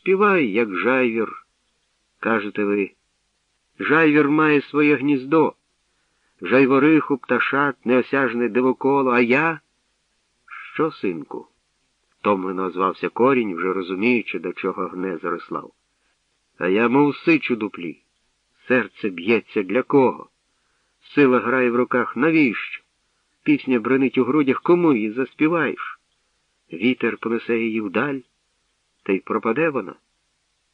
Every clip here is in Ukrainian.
Співай, як жайвір, кажете ви. Жайвір має своє гніздо, жайвориху, пташат, неосяжне дивоколо, а я. Що, синку? Томлено озвався корінь, вже розуміючи, до чого гне Зарислав. А я, мов сич у дуплі. Серце б'ється для кого? Сила грає в руках навіщо? Пісня бренить у грудях кому її заспіваєш? Вітер понесе її вдаль, та й пропаде вона.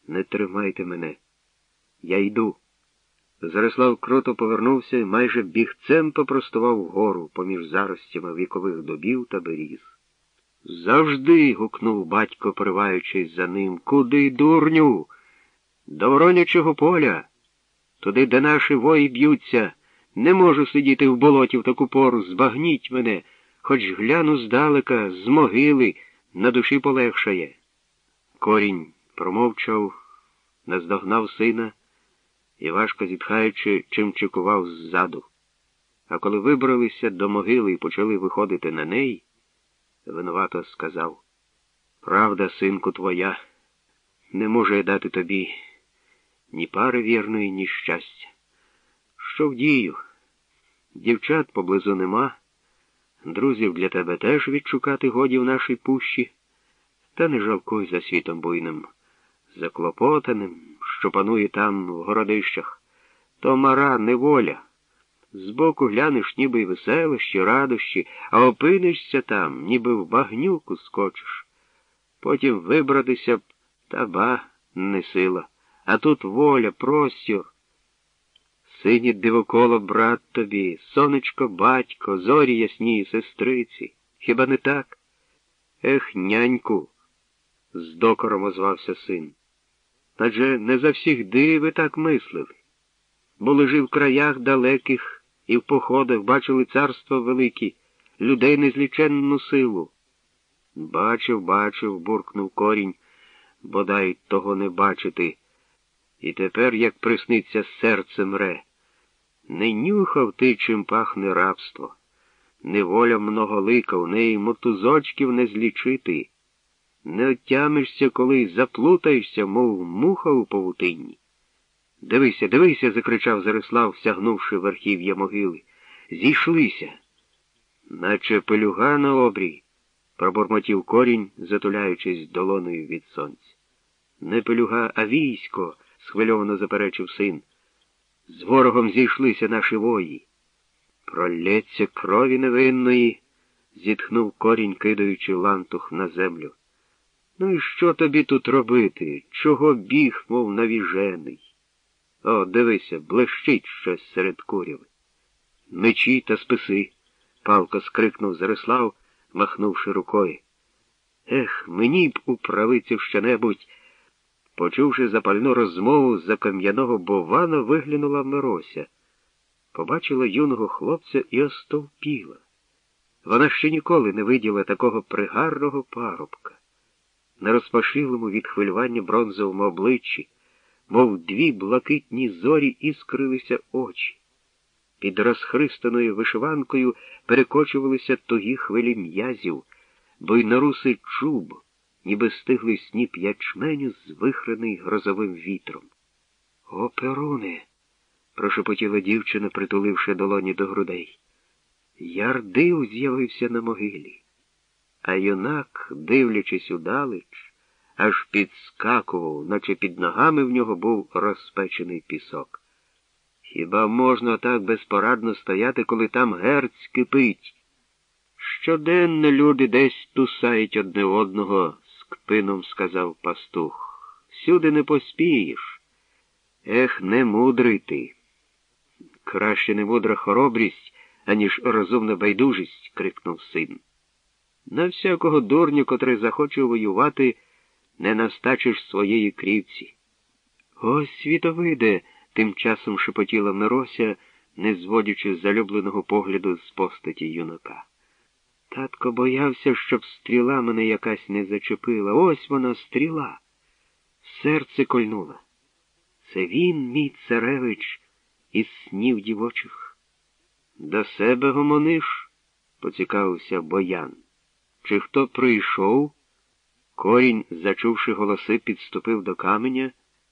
Не тримайте мене. Я йду. Зарислав круто повернувся і майже бігцем попростував вгору поміж заростями вікових дубів та беріз. Завжди. гукнув батько, пориваючись за ним. Куди, дурню? До воронячого поля. Туди, де наші вої б'ються. Не можу сидіти в болоті в таку пору, збагніть мене, хоч гляну здалека, з могили, на душі полегшає. Корінь промовчав, наздогнав сина і, важко зітхаючи, чимчикував ззаду. А коли вибралися до могили і почали виходити на неї, винувато сказав Правда, синку твоя, не можу я дати тобі ні пари вірної, ні щастя. Що вдію? Дівчат поблизу нема, друзів для тебе теж відшукати годі в нашій пущі, та не жалкуй за світом буйним, заклопотаним, що панує там в городищах. То мара неволя. Збоку глянеш, ніби й веселощі, радощі, а опинишся там, ніби в багнюку скочиш. Потім вибратися б, та ба, не сила. А тут воля, простір. Сині дивоколо брат тобі, сонечко, батько, зорі ясні, сестриці. Хіба не так? Ех, няньку, з докором озвався син. Адже не завсігди ви так мислили. Були ж і в краях далеких, і в походах бачили царство великі, людей незліченну силу. Бачив, бачив, буркнув корінь, бодай того не бачити. І тепер, як присниться серце мре, не нюхав ти, чим пахне рабство, неволя многолика, в неї мотузочків не злічити. Не отямишся, коли заплутаєшся, мов муха у павутинні. Дивися, дивися, закричав Зарислав, сягнувши верхів'я могили. Зійшлися. Наче пелюга на обрій, пробормотів корінь, затуляючись долоною від сонця. Не пелюга, а військо, схвильовано заперечив син. З ворогом зійшлися наші вої. Пролється крові невинної, зітхнув корінь, кидаючи лантух на землю. Ну і що тобі тут робити? Чого біг, мов навіжений? О, дивися, блищить щось серед курів. Мечі та списи, палко скрикнув Зарислав, махнувши рукою. Ех, мені б у правицю що-небудь. Почувши запальну розмову за кам'яного бована, виглянула Мирося. Побачила юного хлопця і остовпіла. Вона ще ніколи не виділа такого пригарного парубка. На розпашилому від хвилювання бронзовому обличчі, мов дві блакитні зорі іскрилися очі. Під розхристаною вишиванкою перекочувалися тугі хвилі м'язів, бо й нарусий чуб ніби стиглий сніп ячменю, звихрений грозовим вітром. О, Перуне, прошепотіла дівчина, притуливши долоні до грудей. Ярдив з'явився на могилі, а юнак, дивлячись удалеч, аж підскакував, наче під ногами в нього був розпечений пісок. Хіба можна так безпорадно стояти, коли там герць кипить? Щоденно люди десь тусають одне одного, з кпином сказав пастух. Всюди не поспієш. Ех, не мудрий ти. Краще не мудра хоробрість, аніж розумна байдужість, крикнув син. На всякого дурню, котрий захоче воювати, не настачиш своєї крівці. Ось світовиде, тим часом шепотіла Мирося, не зводячи залюбленого погляду з постаті юнака. Татко боявся, щоб стріла мене якась не зачепила. Ось вона стріла. Серце кольнула. Це він, мій царевич, із снів дівочих. До себе гомониш, поцікавився боян. Чи хто прийшов? Корінь, зачувши голоси, підступив до каменя.